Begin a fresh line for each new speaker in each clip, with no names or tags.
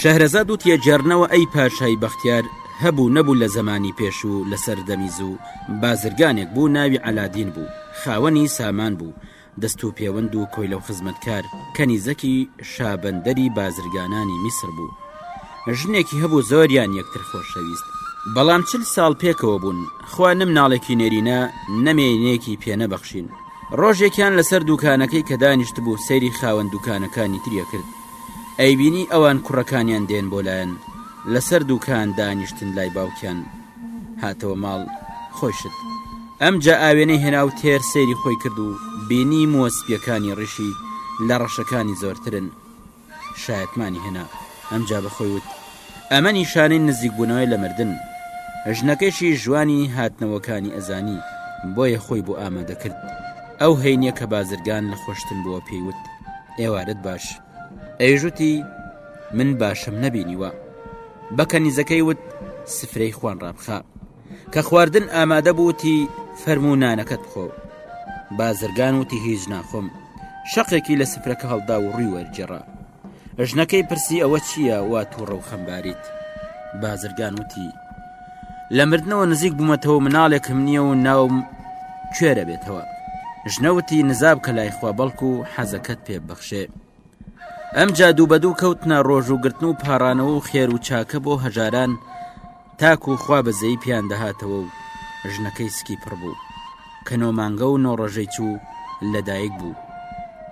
شەهرەزاد و تێگێڕنەوە ئەی پاشای بەختیار هەبوو نەبوو لە زەمانی پێشوو لە سەردەمی زوو بازرگانێک بوو ناوی عەلادین بوو خاوەنی سامان بوو دەست و پێوەند و کۆیلە و خزمەتکار کەنیزەکی شا بەندەری بازرگانانی میسر بوو ژنێکی هەبوو زۆریان یەکتر خۆشەویست بەڵام چل ساڵ پێکەوە بوون خوا نە مناڵێکی نێرینە نەمێینێکی پێنەبەخشین ڕۆژێکیان لەسەر دوکانەکەی کە دانیشتبوو سەیری خاوەن دوکانەکانی تریەکرد ئەیبینی ئەوان کوڕەکانیان دێن بۆ لایان لەسەر دووکان دانیشتن لای باوکیان هاتەوە ماڵ خۆشت ئەمجا ئاوێنەی هێنا و تێر سەیری خۆی کرد و بینی مۆسپیەکانی ڕیشی لە ڕەشەکانی زۆرترن شایەتمانی هێنا ئەمجا بەخۆی وت ئەمە نیشانەی نزیک بوونەوەی لە مردن ژنەکەشی ژوانی هاتنەوەکانی ئەزانی بۆیە خۆی بۆ ئامادەکرد ئەو هەینیە کە بازرگان لە خۆشتن بووە پێیوت ئێوارت باش ئەیژوتی من باشم نەبینیوە بەکە نیزەکەی وت سفرەی خوان ڕابخە کە خواردن ئامادە بووتی فەرمونانەکەت بخۆ بازرگان وتی هیچ ناخۆم شەقێکی لە سفرەکە هەڵدا و ڕووی وەرجێڕە ژنەکەی پرسی ئەوە چییە وا تووڕە و خەمباریت بازرگان وتی لە مردنەوە نزیک بوومەتەوە مناڵێکم نییە و ناوم کوێرە بێتەوە ژنەوتی نزاب کە لای خوا بەڵکو و حەزەکەت پێ بەخشێ ئەم جادوو بەدوو کەوتنە ڕۆژ و گرتن و پاڕانەوە و خێر و چاکە بۆ هەژاران تاکو خوا بەزەیی پێیان دەهاتەوە و ژنەکەی سکی پڕ بوو کە نۆمانگە و نۆڕۆژەی چوو لەدایک بوو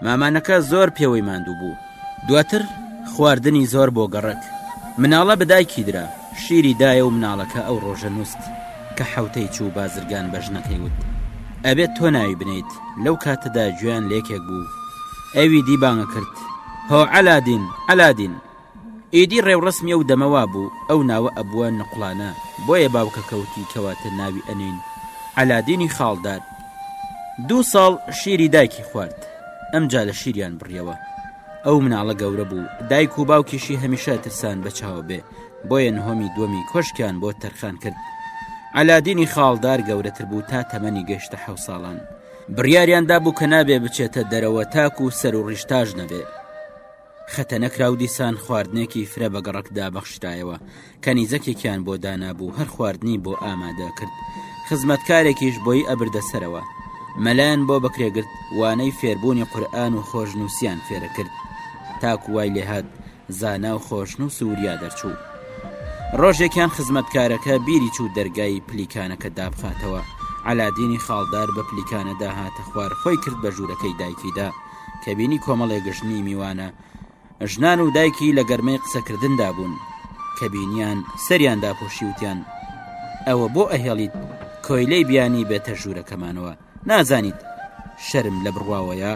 مامانەکە زۆر پێوەی ماندوو بوو دواتر خواردنی زۆر بۆ گەڕک مناڵە بەدایکی درا شیری دایە و مناڵەکە ئەو ڕۆژە نووست کە حوتەی چوو بازرگان بە ژنەکەی وت ئەبێت تۆ ناوی بنیت لەو کاتەدا گوێیان لێکێک بوو ئەوی دیبانگە کرد هۆ عەلادین عەلادین ئیدی ڕێوڕەسمی ئەو دەمە وابوو ئەو ناوە ئەبووە نقڵانە بۆیە باوکە کەوتی کەواتە ناوی ئەنین عەلادینی خاڵدار دوو ساڵ شیری دایکی خوارد ئەمجا لە شیریان بڕیەوە ئەو مناڵە گەورە بوو دایک و باوکیشی هەمیشە ترسان بەچاوە بێ بۆیە نهۆمی دووەمی کۆشکیان بۆ تەرخان کرد عەلادینی خاڵدار گەورەتر بوو تا تەمەنی گەشتە حە ساڵان بڕیاریاندا بوو کە نابێ بچێتە دەرەوە تاکو و سەر و ڕیشتاش نەبێ خەتەنەکرا و دیسان خواردنێکی فرە بە گەڕکدا بەخشرایەوە کەنیزەکێکیان بۆ دانابوو هەر خواردنی بۆ ئامادە کرد خزمەتکارێکیش بۆی ئەبردە سەرەوە مەلایەن بۆ بەکرێگرت وانەی فێربوونی قورآن و خۆشنووسیان فێرە کرد تاکو وای لێهات زانا و خۆشنو سووریا دەرچوو ڕۆژێکیان خزمەتکارەکە بیری چوو دەرگای پلیکانەکە دابخاتەوە علادینی خاڵدار بە پلیکانەدا هاتە خوار خۆی کرد بە ژوورەکەی دایکیدا کە بینی کۆمەڵێ گشتنی میوانە ژنان و دایکی لە گەرمەی قسەکردندا بوون کە بینیان سەریان داپۆشی وتیان ئەوە بۆ ئەهێڵیت کۆیلەی بیانی بێتە ژوورەکەمانەوە نازانیت شەرم لە بڕواوەیە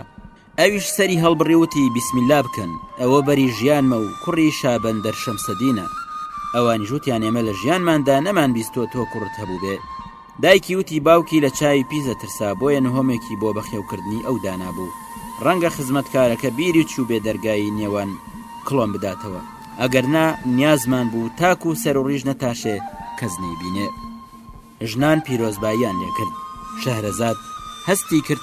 ئەویش سەری هەڵبڕیوتی بیسمیلا بکەن ئەوە بەری ژیانمە و کوڕی شابەن دەرشەم سەدینە ئەوانی ژوتیان ئێمە لە ژیانماندا نەمان بیستۆ تۆ کوڕت هەبوو بێ دایکی وتی باوکی لە چاوی پیس دەترسا بۆیە نهۆمێکی بۆ بەخێوکردنی ئەو دانابوو، ڕەنگە خزمەتکارەکە بیری چووبێ دەرگای نێوان کڵۆم بداتەوە، ئەگەرنا نیازمان بوو تاکوو سەروڕیش نەتاشێ کەس نەیبینێ. ژنان پیرۆزباییان لێکرد. شەهرەزاد هەستی کرد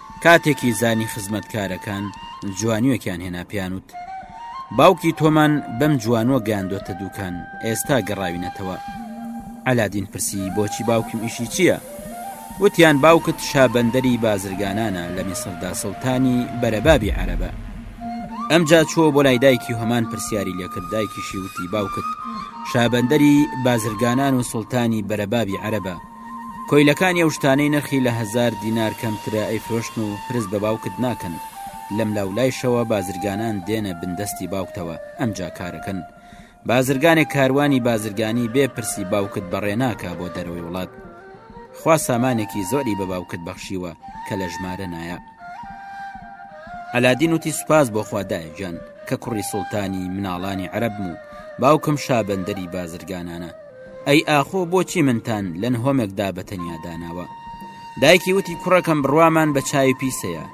کاتێکی زانی خزمەتکارەکان جوانیەکیان هێنا پیانوت باوکی تۆمان بەم جوانوە گەیاندۆتە دوکان ئێستا گەڕاوینەتەوە ئەلادین پرسی بۆچی باوکم ئیشی چییە؟ وتیان باوکت شابندەری بازرگانانە لە میسردا سلتانی بەرەبابی عەرەبە ئەمجا چووە بۆ لای دایکی هەمان پرسیاری لەکرد دایکیشی وتی باوکت شابندەری بازرگانان و سلتانی بەرەبابی عەرەبە کۆیلەکانی ئەو شتانەی نرخی لە هەزار دینار کەمترە ئەیفرۆشن و هرس بە باوکت ناکەن، لەملاو لایشەوە بازرگانان دێنە بن دەستی باوکتەوە ئەمجا کارەکەن، بازرگانێک کاروانی بازرگانی بێ پرسی باوکت بەڕێ ناکا بۆ دەرەوەی وڵات، خوا سامانێکی زۆری بە باوکت بەخشیوە کە لە ژمارە نایە. عەلادین وتی سوپاس بۆ خوا دایە گیان کە کوڕی سوڵتانی مناڵانی عەرەبم و باوکم شا بەندەری بازرگانانە، ئەی ئاخۆ بۆچی منتان لە نهۆمێکدا بە تەنیا داناوە دایکی وتی کوڕەکەم بڕوامان بە چاوی پیسەیە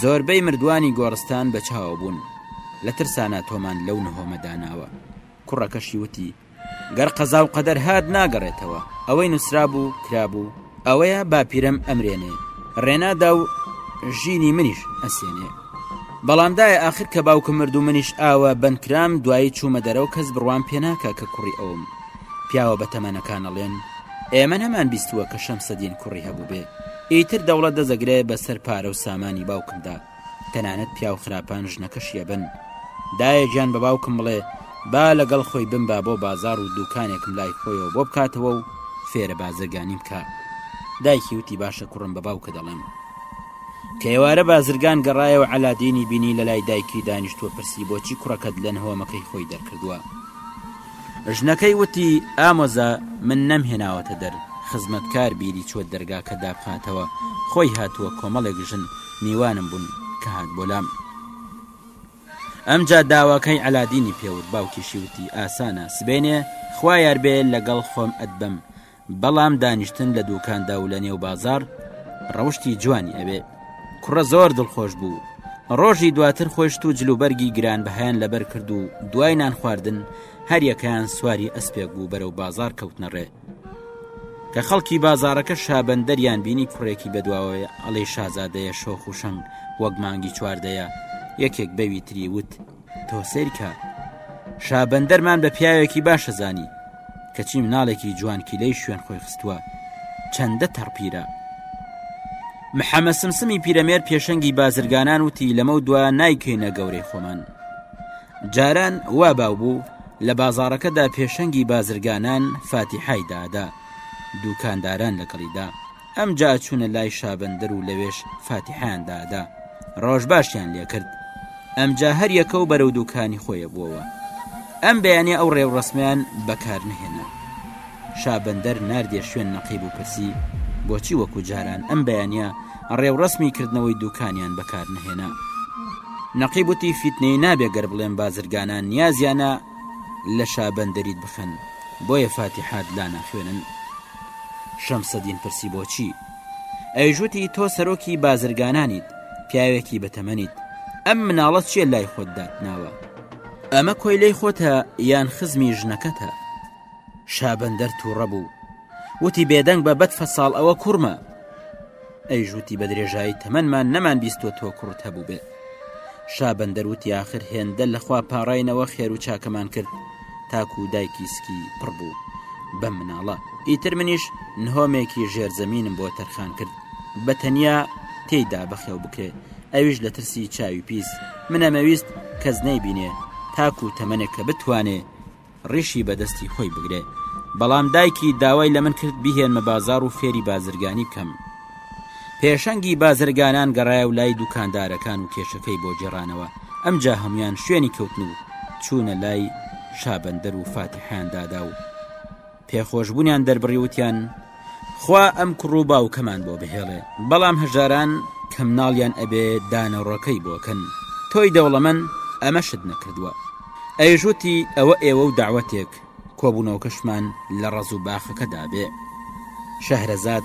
زۆربەی مردوانی گۆڕستان بە چاوە بوون لە ترسانە تۆمان لەو نهۆمە داناوە کوڕەکەشی وتی گەر قەزا و قەدەر هاات ناگەڕێتەوە ئەوەی نووسرا بوو کرابوو ئەوەیە باپیرەم ئەمرێنێ ڕێنادا و ژینی منیش ئەسێنێ بەڵام دایە ئاخر کە باوکم مرد و منیش ئاوە بەندکرام دوایی چوومە دەرەوە کەس بڕوام پێناکە کە کوڕی ئەوم پیاوە بە تەمەنەکانەڵێن ئێمە نەمان بیستووە کە شەمسەدین کوڕی هەبوو بێ ئیتر دەوڵەت دەزەگرێ بەسەر پارە و سامانی باوکمدا تەنانەت پیاو خراپان ژنەکەشی ئەبن دایە گیان بە باوکم بڵێ با لەگەڵ خۆی بمبا بۆ بازار و دوکانێکم لای خۆیەوە بۆ بکاتەوە و فێرە بازرگانی بکە دایکی وتی باشە کوڕم بە باوکە دەڵێم کە ئێوارە بازرگان گەڕایەوە عەلادینی بینی لە لای دایکی دانیشتوە پرسی بۆچی کوڕەکەت لەن هۆمەکەی خۆی دەرکردووە ژنەکەی وتی ئامۆزا من نەمهێناوەتە دەر خزمەتکار بیری چۆت دەرگاکە دابخاتەوە خۆی هاتووە کۆمەڵێک ژن میوانم بوون کە هات بۆ لام ئەمجا داواکەی ئەلادینی پێوت باوکیشی وتی ئاسانە سبێنێ خوا یاربێ لەگەڵ خۆم ئەدبم بەڵام دانیشتن لە دووکاندا و لە نێو بازار ڕەوشی جوانی ئەوێ کوڕە زۆر دڵخۆش بوو ڕۆژی دواتر خۆشت و جلوبەرگی گران بەهیان لەبەر کرد و دوای نان خواردن هەریەکەیان سواری ئەسپێک بوو بەرەو بازار کەوتنەڕێ کە خەڵکی بازارەکە شابەندەریان بینی کوڕێکی بەدواوەیە ئەڵێ شازادەیە شۆخ و شەنگ وەک مانگی چواردەیە یەکێک بەوی تری وت تۆ سەیرکە شابەندەرمان بە پیاوێکی باشە زانی کەچی مناڵێکی جوانکیلەی شوێن خۆی خستووە چەندە تەڕپیرە محەمە سمسمی پیرەمێر پێشەنگی بازرگانان وتی لەمە دوا نایکەینە گەورەی خۆمان جاران وا باو بوو لە بازاڕەکەدا پێشەنگی بازرگانان فاتیحای دادا، دووکانداران لەگەڵیدا. ئەمجا چوونە لای شابەندەر و لەوێش فاتیحیان دادا، ڕەوشباشیان لێکرد. ئەمجا هەر یەکەو بەرەو دووکانی خۆیەبووەوە. ئەم بەیانیە ئەو ڕێوڕەسمیان بەکارنەهێنا. شابەندەر ناردیە شوێن نەقیب و پرسی، بۆچی وەکو جاران ئەم بەیانیە ڕێوڕەسمی کردنەوەی دوکانیان بەکارنەهێنا؟ نەقیب وتی، فیتنەی نابێ گەر بڵێم بازرگانان نیازیانە لە شابەندەریت بخەن، بۆیە فاتیحات لاناخوێنن. شەمسەدین پرسی، بۆچی؟ ئەویش وتی، تۆ سەرۆکی بازرگانانیت، پیاوێکی بەتەمەنیت، ئەم مناڵە چیە لای خۆت داتناوە؟ ئەمە کۆیلەی خۆتە یان خزمی ژنەکەتە؟ شابەندەر تووڕە بوو وتی بێدەنگ بە بەد فەساڵ ئەوە کوڕمە ئەی ژووتی بە درێژایی تەمەمان نەمان بیستوە تۆ کوڕت هەبوو بێت شابەندەر وتی آخر هێندە لەخوا پاڕینەوە خێر و چاکەمان کرد تاکو و دایکی سکی پڕ بوو بە مناڵە ئیتر منیش نهۆمێکی ژێرزەمینم بۆ تەرخان کرد بە تەنیا تێیدا بەخێو بکرێ ئەویش لە ترسی چاوی پیس منەمەویست کەس نەیبینێ تاکو و تەمەنێک کە بتوانێ ڕیشی بە دەستی خۆی بگرێ بەڵام دایکی داوای لە من کرد بهێنمە بازار و فێری بازرگانی بکەم پێشەنگی بازرگانان گەڕایە و لای دوکاندارەکان و کێشەکەی بۆ جێڕانەوە ئەمجا هەمویان شوێنی کەوتن و چوونە لای شابندەر و فاتحیان دادا و پێخۆشبوونیان دەربڕی وتیان خوا ئەم کوڕ و باوکەمان بۆ بهێڵێ بەڵام هەژاران کە مناڵیان ئەبێ دانەڕۆکەی بۆکەن تۆی دەوڵەمەن ئەمەشت نەکردووە ئەیژوتی ئەوە ئێوە و داوەتێک کۆبوونەوەکەشمان لە ڕەز و باخەکەدا بێ شەهرەزاد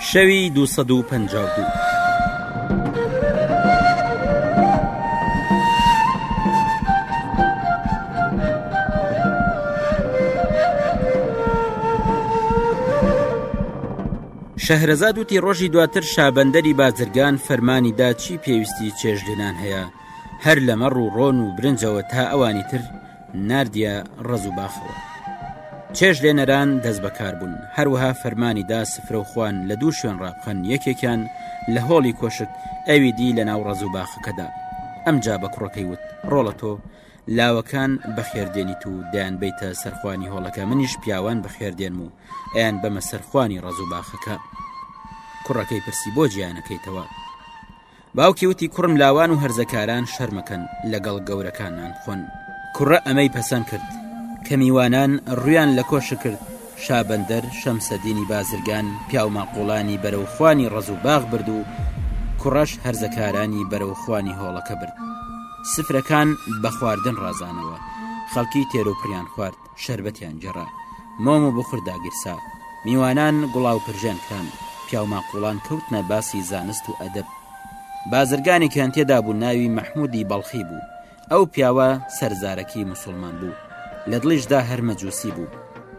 شەوی دوو سەد و پەنجا و دوو. شەهرەزاد وتی ڕۆژی دواتر شابەندەری بازرگان فەرمانی دا چی پێویستی چێژ لێنان هەیە هەر لەمەڕ و ڕۆن و برنجەوە تا ئەوانی تر ناردیە ڕەز و باخەوە. چێژ لێنەران دەست بەکار بوون هەروەها فەرمانی دا سفرە و خوان لە دوو شوێن ڕابخەن یەکێکیان لە هۆڵی کۆشک ئەوی دی لە ناو ڕەز و باخەکەدا ئەمجا بە کوڕەکەی وت ڕۆڵە تۆ لاوەکان بەخێردێنیت و دایان بیتە سەرخوانی هۆڵەکە منیش پیاوان بەخێردێنم و ئەیان بەمە سەرخوانی ڕەزوو باخەکە کوڕەکەی پرسی بۆ جیانەکەیتەوە باوکی وتی کوڕم لاوان و هەرزەکاران شەرمەکەن لەگەڵ گەورەکان نان خۆن کوڕە ئەمەی پەسەند کرد کە میوانان ڕویان لە کۆشک کرد شابندەر شەمسەدینی بازرگان پیاوماقۆڵانی بەرەوخوانی ڕز و باغ برد و کوڕەش هەرزەکارانی بەرەوخوانی هۆڵەکە برد سفرەکان بە خواردن ڕازانەوە خەڵکی تێرۆپریان خوارد شەربەتیان گێڕا، مۆم و بوخر داگیرسا، میوانان گوڵاو پرژێن کران، پیاوماقوڵان کەوتنە باسی زانست و ئەدەب. بازرگانێکیان تێدا بوو ناوی مەحموودی بەڵخی بوو، ئەو پیاوە سەرزارەکی موسوڵمان بوو، لە دڵیشدا هەر مەجووسی بوو.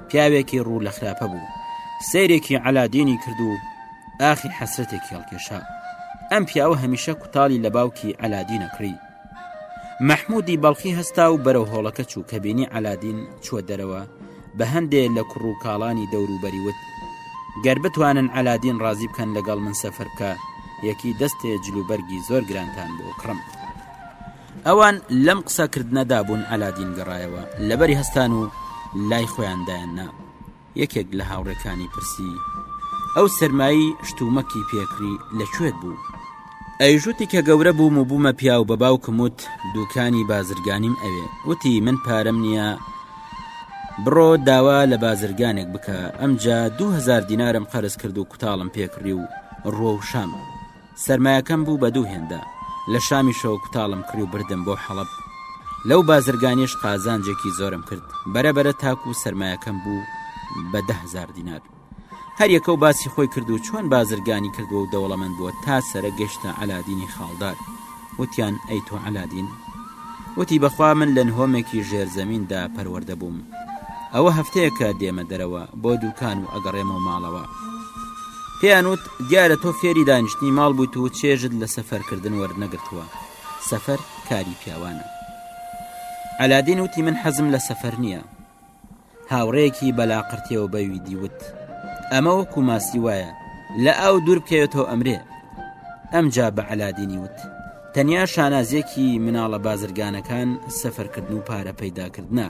پیاوێکی ڕوو لە خراپە بوو. سەیرێکی عەلادینی کرد و ئاخی حەسرەتێکی هەڵکێشا. ئەم پیاوە هەمیشە کوتاڵی لە باوکی عەلادینە کڕی. مەحموودی بەڵخی هەستا و بەرەو هۆڵەکە چوو کە بینی عەلادین چووە دەرەوە بە هەندێ لە کوڕ و کاڵانی دەوروبەری وت گەر بتوانن عەلادین ڕازی بکەن لەگەڵ من سەفەر بکە یەکی دەستێ جلوبەرگی زۆر گرانتان بۆ کڕم ئەوان لەم قسەکردنەدا بوون عەلادین گەڕایەوە لەبەری هەستان و لای خۆیاندایان نا یەکێک لە هاوڕێکانی پرسی ئەو سەرمایی شتومەکی پێکری لە کوێت بوو ئەیژوتی کە گەورە بووم و بوومە پیا و بە باوکم وت دوکانی بازرگانیم ئەوێ وتی من پارەم نییە بڕۆ داوا لە بازرگانێک بکە ئەمجا دوهزار دینارم قەرز کرد و کوتاڵم پێکڕی و ڕۆ و شام سەرمایەکەم بوو بە دوو هێندە، لە شامیشەوە کوتاڵم کری و بردم بۆ حەڵەب. لەو بازرگانیەش قازانجێکی زۆرم کرد، بەرە بەرە تاکوو سەرمایەکەم بوو بە دە هەزار دینار. هەر یەکە و باسی خۆی کرد و چۆن بازرگانی کردوە و دەوڵەمەند بووە تا سەرە گەشتە عەلادینی خاڵدار. وتیان، ئەی تۆ عەلادین؟ وتی، بەخوا من لە نهۆمێکی ژێر زەمیندا پەروەردە بووم. ئەوە هەفتەیەکە دێمە دەرەوە بۆ دووکان و ئەگەڕێمەوە ماڵەوە. پێیان وت، دیارە تۆ فێری دانیشتنی ماڵ بوویت و چێژت لە سەفەرکردن وەرنەگرتووە، سەفەر کاری پیاوانە. عەلادین وتی، من حەزم لە سەفەر نییە. هاوڕێیەکی بەلاقرتێوە بەوی دیوت ئەمە وەکو ماسی وایە لە ئاو دوور بکەوێتەوە ئەمرێ ئەمجا بە عەلادینی وت تەنیا شانازیەکی مناڵە بازرگانەکان سەفەرکردن و پارە پەیداکردە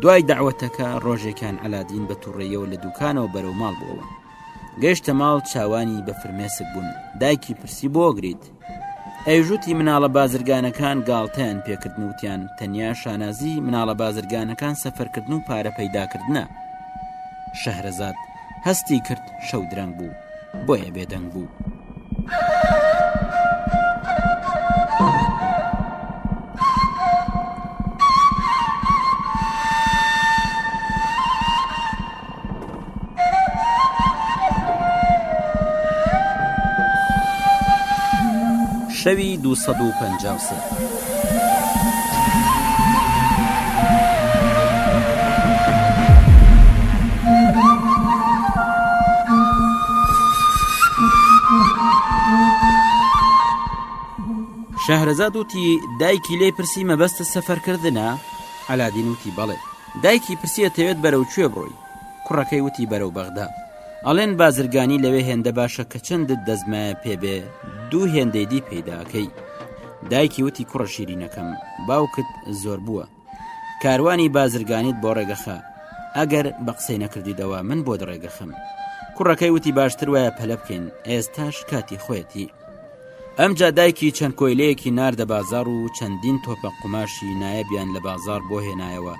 دوای داوەتەکە ڕۆژێکان عەلادین بە توڕێیەوە لە دوکانەوە بەرەو ماڵ بووەوە گەشتە ماڵ چاوانی بە فرمێسک بوون دایکی پرسی بۆگریت ئەیژووتی مناڵە بازرگانەکان گاڵتەیان پێکردن وتیان تەنیا شانازی مناڵە بازرگانەکان سەفەرکردن و پارە پەیداکردە شەهرەزاد هەستی کرد شەو درەنگ بوو بۆیە بێدەنگ بوو. شەوی دوو سەد و پەنجا و سێ. شەهرەزاد وتی دایکی لێ پرسی مەبەستە سەفەرکردنە عەلادین وتی بەڵێ دایکی پرسی ئەتەوێت بەرەو کوێ بڕۆی؟ کوڕەکەی وتی بەرەو بەغدا. ئەڵێن بازرگانی لەوێ هێندە باشە کە چەندت دەستمایە پێ بێ دوو هێندەی دی پەیدا ئەکەی. دایکی وتی کوڕە شیرینەکەم باوکت زۆر بووە. کاروانی بازرگانیت بۆ ڕێگەخە. ئەگەر بە قسەی نەکردیدەوە من بۆت ڕێگەخەم. کوڕەکەی وتی باشتر وایە پەلە بکەین ئێستاش کاتی خۆیەتی. ئەمجا دایکی چەند کۆیلەیەکی ناردە بازار و چەندین تۆپە قوماشی نایەبیان لە بازار بۆ هێنایەوە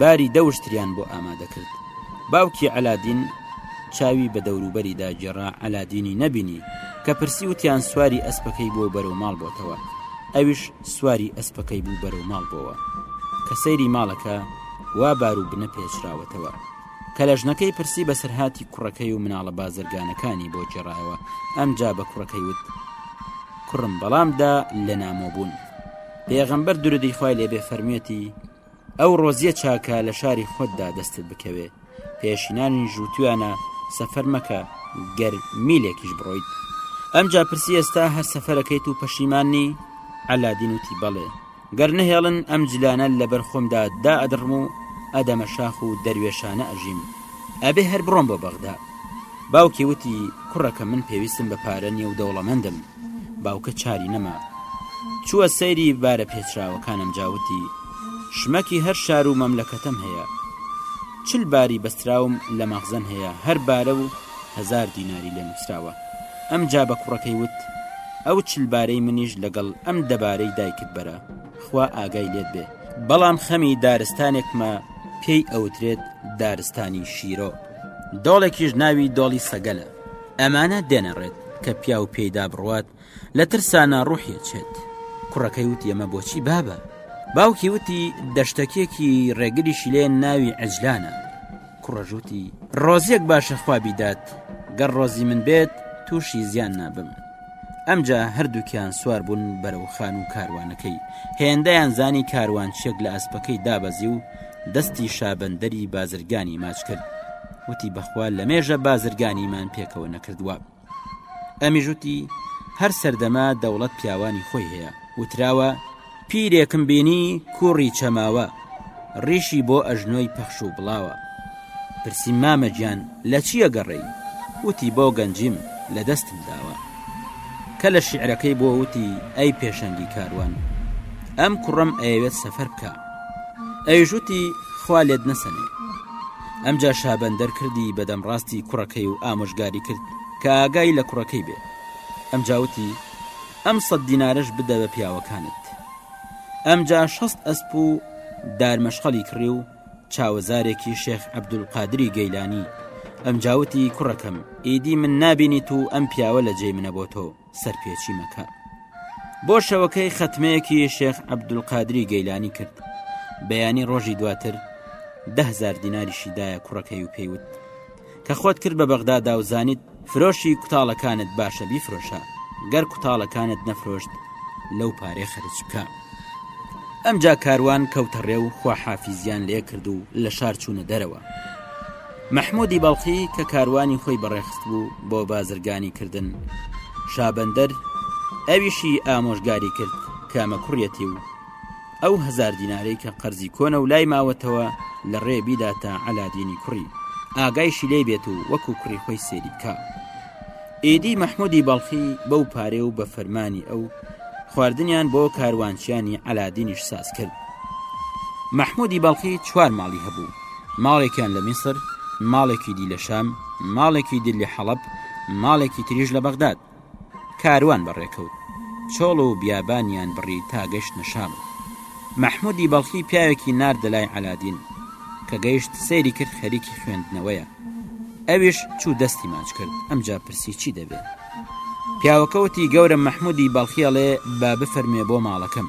باری دەوشتریان بۆ ئامادەکرد باوکی ئەلادین چاوی بە دەوروبەری داگیێڕا ئەلادینی نەبینی کە پرسی وتیان سواری ئەسپەکەی بۆ بەرەو ماڵ بۆتەوە ئەویش سواری ئەسپەکەی بوو بەرەو ماڵ بۆوە کە سەیری ماڵەکە وا بار و بنە پێچراوەتەوە کە لەژنەکەی پرسی بەسەرهاتی کوڕەکەی و مناڵە بازرگانەکانی بۆ جێڕایەوە ئەمجا بە کوڕەکەی وت کوڕم بەڵامدا لە نامۆبوون پێغەمبەر درودی خی لێبێ فەرمێتی ئەو ڕۆزیە چاکە لە شاری خۆتدا دەستت بکەوێ پێشینانی ژووتویانە سەفەر مەکە گەر میلێکیش بڕۆیت ئەمجا پرسی ئێستا هەر سەفەرەکەیت و پەشیماننی ئەلادین وتی بەڵێ گەر نەهێڵن ئەم جلانە لەبەر خۆمدا دائەدڕم و ئەدەمە شاخ و دەروێشانە ئەژیم ئەبێ هەر بڕۆم بۆ بەغدا باوکی وتی کوڕەکە من پێویستم بە پارە نیە و دەوڵەمەندم باوکە چاری نەما چووە سەیری بارە پێچراوەکانم جاوتی شمەکی هەر شار و مەملەکەتەم هەیە چل باری بەستراوم لە مەخزن هەیە هەر بارە و هەزار دیناری لێ نووسراوە. ئەمجا بە کوڕەکەی وت، ئەو چل بارەی منیش لەگەڵ ئەم دە بارەی دایکت بەرە، خوا ئاگای لێت بێ. بەڵام خەمی دارستانێکمە پێی ئەوترێت دارستانی شیرۆ. دۆڵێکیش ناوی دۆڵی سەگەلە. ئەمانە دێنە ڕێت، کە پیاو پێیدا بڕوات، لە ترسانا ڕووحی ئەچێت. کوڕەکەی وتی، ئەمە بۆچی بابە؟ باوکی وتی، دەشتەکێکی ڕێگریشی لێ ناوی عەجلانە. کوڕە ژووتی ڕۆزیەک باشە خوا بیدات گەڕ ڕۆزی من بێت تووشی زیان نابم ئەمجا هەردووکیان سوار بوون بەرەو خان و کاروانەکەی هێندەیان زانی کاروان چێک لە ئەسپەکەی دابەزی و دەستی شابندەری بازرگانی ماچ کرد وتی بەخوا لە مێژە بازرگانیمان پێکەوە نەکردووە ئەمیش وتی هەر سەردەمە دەوڵەت پیاوانی خۆی هەیە وتراوە پیرێکم بینی کوڕی چەماوە ڕیشی بۆ ئەژنۆی پەخش و بڵاوە پرسی مامەگیان لە چییە گەڕێی وتی بۆ گەنجیم لە دەستم داوە کە لە شیعرەکەی بۆ وتی ئەی پێشەنگی کاروان ئەم کوڕم ئەیەوێت سەفەر بکە ئەویش وتی خوا لێت نەسەنێ ئەمجا شابەندەر کردی بەدەم ڕاستی کوڕەکەی و ئامۆژگاری کرد کە ئاگای لە کوڕەکەی بێ ئەم جاوتی ئەم سەد دینارش بدە بە پیاوەکانت ئەمجا شەست ئەسپ و دارمەشقەلی کڕی و چاوەزارێکی شێخ عەبدولقادری گەیلانی ئەم جاوتی کوڕەکەم ئیدی من نبینیت و ئەم پیاوە لە جێ منە بۆ تۆ سەرپێچی مەکە بۆ شەوەکەی خەتمەیەکی شێخ عەبدولقادری گەیلانی کرد بەیانی ڕۆژی دواتر دهزار دیناریشی دایە کوڕەکەی و پێیوت کە خۆت کرد بە بەغدا داوزانیت فرۆشی کوتاڵەکانت باشە بیفرۆشە گەر کوتاڵەکانت نەفرۆشت لەو پارێ خەرج بکە ئەمجا کاروان کەوتەڕێ و خواحافیزیان لێ کرد و لە شار چوونە دەرەوە مەحموودی بەڵخی کە کاروانی خۆی بەڕێخستبوو بۆ بازرگانی کردن شابەندەر ئەویشی ئامۆژگاری کرد کامە کوڕیەتی و ئەو هزار دینارەی کە قەرزی کۆنە و لای ماوەتەوە لە ڕێ بیداتە عەلادینی کوڕی ئاگایشی لی بێت و وەکو کوڕی خۆی سێری بکە ئیدی مەحمودی بەڵخی بەو پارێ و بە فەرمانی ئەو خواردنیان بۆ کاروانچیانی عەلادینیش ساز کرد مەحمودی بەڵخی چوار ماڵی هەبوو ماڵێکیان لە میسر، ماڵێکی دی لە شام، ماڵێکی دی لە حەڵەب، ماڵێکی تریش لە بەغداد. کاروان بەڕێکەوت، چۆڵ و بیابانیان بڕی تا گەشتنە شام. مەحموودی بەڵخی پیاوێکی ناردە لای عەلادین. کە گەیشت سەیری کرد خەریکی خوێندنەوەیە. ئەویش چوو دەستی ماچ کرد، ئەمجا پرسی چی دەوێ؟ پیاوەکە وتی گەورەم مەحموودی بەڵخی ئەڵێ با بفەرموێ بۆ ماڵەکەم.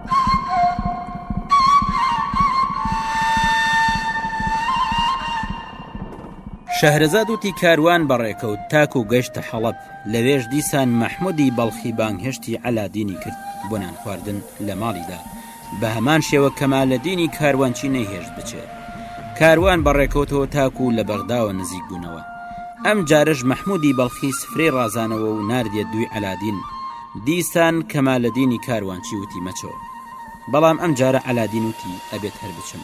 شەهرەزاد وتی کاروان بەڕێکەوت تاکو و گەشتە حەڵب لەوێش دیسان مەحمودی بەڵخی بانگهشتی عەلادینی کرد بۆ نان خواردن لە ماڵیدا بە هەمان شێوە کەما لە دینی کاروانچی نەهێشت بچێت کاروان بەڕێکەوتەوە تاکو و لە بەغداوە نزیک بوونەوە ئەم جارش مەحمودی بەڵخی سفرەی ڕازانەوە و نردە دووی عەلادین دیسان کەمالەدینی کاروانچی وتی مەچۆ بەڵام ئەم جارە ئەلادین وتی ئەبێت هەر بچم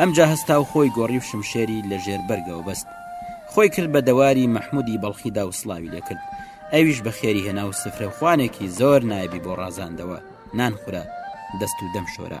ئەمجا هەستا و خۆی گۆڕی و شمشێری لە ژێر بەرگەوە بەست خۆی کرد بە دەواری مەحمودی بەڵخیدا و سلاوی لێکرد ئەویش بە خێری هێنا و سفرە خوانێکی زۆر نایبی بۆ ڕازاندەوە نان خورە دەست و دەم شۆرە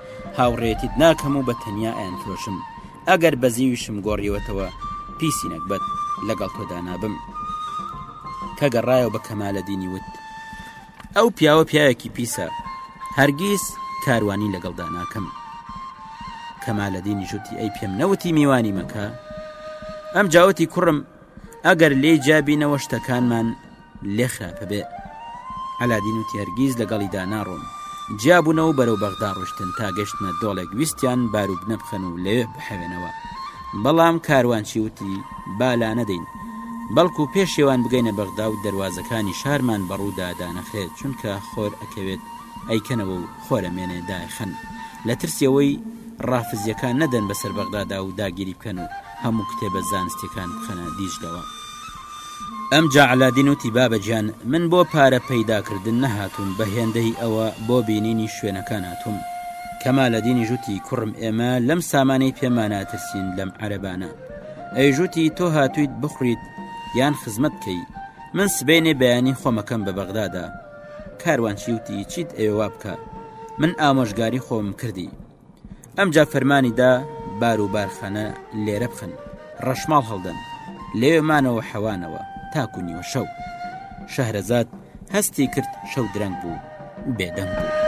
هاوڕێتیت ناکەم و بە تەنیا ئەیان فرۆشم ئەگەر بەزیویشم گۆڕیوەتەوە پیسی نەکبەت لەگەڵ تۆدا نابم کە گەڕایەوە بە کەمالە دینی وت ئەو پیاوە پیاوێکی پیسە هەرگیز کاروانی لەگەڵدا ناکەم کەمالە دینی ژوتی ئەی پێم نەوتی میوانی مەکە ئەم جاوتی کوڕم ئەگەر لێی جابینەوە شتەکانمان لێ خراپە بێ. عەلادین وتی هەرگیز لەگەڵیدا ناڕۆم. جیابوونەوە و بەرەو بەغدا ڕۆشتن تا گەشتنە دۆڵێک ویستیان باروبنە بخەن و لەوێ بحەوێنەوە. بەڵام کاروانچی وتی با لانەدەین. بەڵکو پێشێوان بگەینە بەغدا و دەروازەکانی شارمان بەڕوودا دانەخرێت چونکە خۆر ئەکەوێت ئەیکەنەوە و خۆرەمێنێ دایەخەن لە ترسی ئەوەی ڕافزیەکان نەدەن بەسەر بەغدادا و داگیری بکەن و هەموو کتێبە زانستیەکان بخەنە دیجلەوە. ئەمجا عەلادین وتی بابە گیان من بۆ پارە پەیداکردن نەهاتووم بە هێندەی ئەوە بۆ بینینی شوێنەکان هاتووم کەمالەدینی ژووتی کوڕم ئێمە لەم سامانەی پێماناترسین لەم عەرەبانە ئەی ژووتی تۆ هاتوویت بخوریت یان خزمەت بکەی من سبەینێ بەیانی خۆمەکەم بە بەغدادا کاروانچی وتی چیت ئەوێ وا بکە من ئامۆژگاری خۆم کردی ئەمجا فەرمانی دا بار و بارخانە لێرە بخن ڕەشماڵ هەڵدەن لەوێ مانەوە حەوانەوە تاکو نیوە شەو شەهرەزاد هەستی کرد شەو درەنگ بوو بێدەنگ بوو.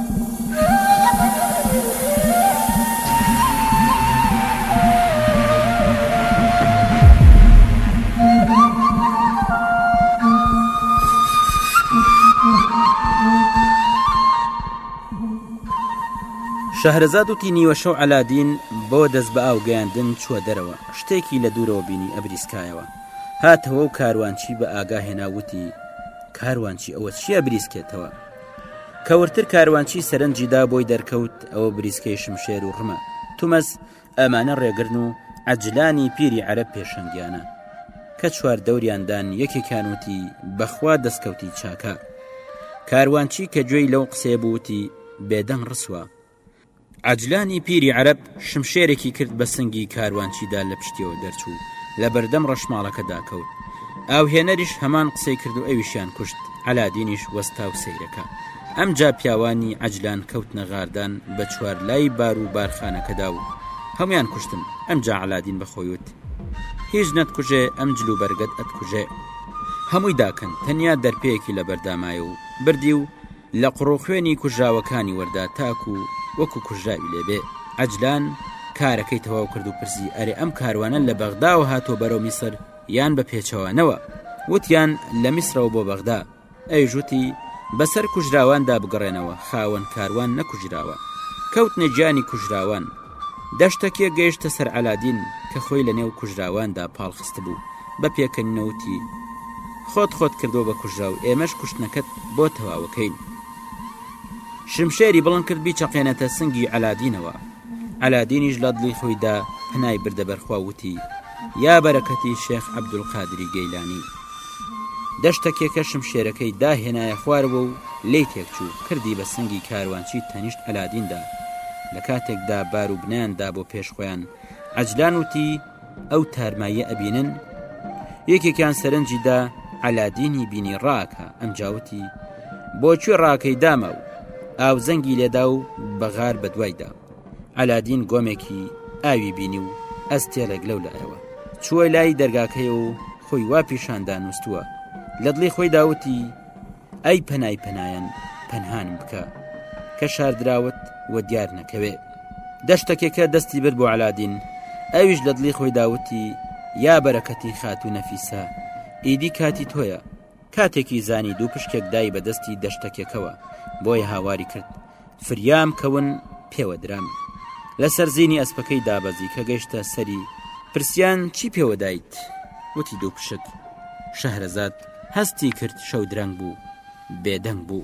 شەهرەزاد وتی نیوەشەو ئەلادین بۆ دەست بە ئاوگەیاندن چووە دەرەوە شتێکی لە دوورەوە بینی ئەبریسکایەوە هاتەوە و کاروانچی بە ئاگا هێنا وتی کاروانچی ئەوە چییە بریسکێتەوە کە ورتر کاروانچی سەرنجی دا بۆی دەرکەوت ئەوە بریسکەی شمشێر و ڕمە تومەز ئەمانە ڕێگرن و عجلانی پیری عەرب پێشەنگیانە کە چوار دەوریاندان یەکێکیان وتی بەخوا دەستکەوتی چاکە کاروانچی کە گوێی لەو قسێ بووتی بێدەنگ ڕسوە عەجلانی پیری عەرەب شمشێرێکی کرد بە سنگی کاروانچیدا لە پشتیەوە دەرچوو لە بەردەم ڕەشماڵەکەدا کەوت ئاوهێنەریش هەمان قسەی کرد و ئەویشیان کوشت عەلادینیش وەستا و سەیرەکە ئەمجا پیاوانی عەجلان کەوت نەغاردان بە چوار لای بار و بارخانەکەدا و هەموان کوشتن ئەمجا عەلادین بەخۆیوت هیچ نەتکوژێ ئەم جلو بەرگەت ئەتکوژێ هەمووی داکەن تەنیا دەرپێکی لە بەردامایە و بردی و لە قوڕو خوێنی کوژراوەکانی وەردا تاکو وەکو کوژراوی لێ بێ، عەجلان کارەکەی تەواو کرد و پرسی، ئەرێ ئەم کاروانە لە بەغداوە هاتووە بەرەو میسر یان بە پێچەوانەوە؟ وتیان، لە میسرەوە بۆ بەغدا. ئەویش وتی، بە سەر کوژراواندا بگەڕێنەوە، خاوەن کاروان نەکوژراوە. کەوتنە گیانی کوژراوان. دەشتەکێ گەیشتە سەر عەلادین کە خۆی لە نێو کوژراواندا پاڵ خستبوو، بە پێکەنینەوە وتی، خۆت خۆت کردووە بە کوژراو، ئێمەش کوشتنەکەت بۆ تەواوەکەین. شمشێری بڵند کرد بیچەقێنێتە سنگی عەلادینەوە. عەلادینیش لە دڵی خۆیدا پەنای بردە بەرخوا وتی، یا بەرەکەتی شێخ عەبدولقادری گەیلانی! دەشتەکێکە شمشێرەکەی داهێنایە خوارەوە و لی تێکچوو کردی بە سنگی کاروانچی تەنیشت ئەلادیندا لە کاتێکدا بار و بنیاندا بۆ پێش خۆیان عجلان وتی ئەو تارماییە ئەبینن یەکێکیان سەرنجیدا ئەلادینی بینی ڕاکە ئەم جاوتی بۆکوێ ڕاکەی دامە و ئاوزەنگی لێدا و بەغار بەدوایدا ئەلادین گۆمێکی ئاوی بینی و ئەستێرەێک لەو لایەوە چووە لای دەرگاکەی و خۆی وا پیشاندا نووسووە لە دڵی خۆی داوتی ئەی پەنای پەنایەن پەنهانم بکە کە شاردراوت و دیار نەکەوێ دەشتەکێکە دەستی بر بۆ علادین ئەویش لە دڵی خۆی داوتی یا بەرەکەتی خاتو نەفیسە ئیدی کاتی تۆیە کاتێکی زانی دوو پشکێک دای بە دەستی دەشتەکێکەوە بۆی هاواری کرد فریام کەون پێوە درام لە سەرزینی ئەسپەکەی دابەزی کە گەشتە سەری پرسیان چی پێوە دایت وتی دوو پشک شەهرەزاد هەستی کرد شەو درەنگ بوو بێدەنگ بوو.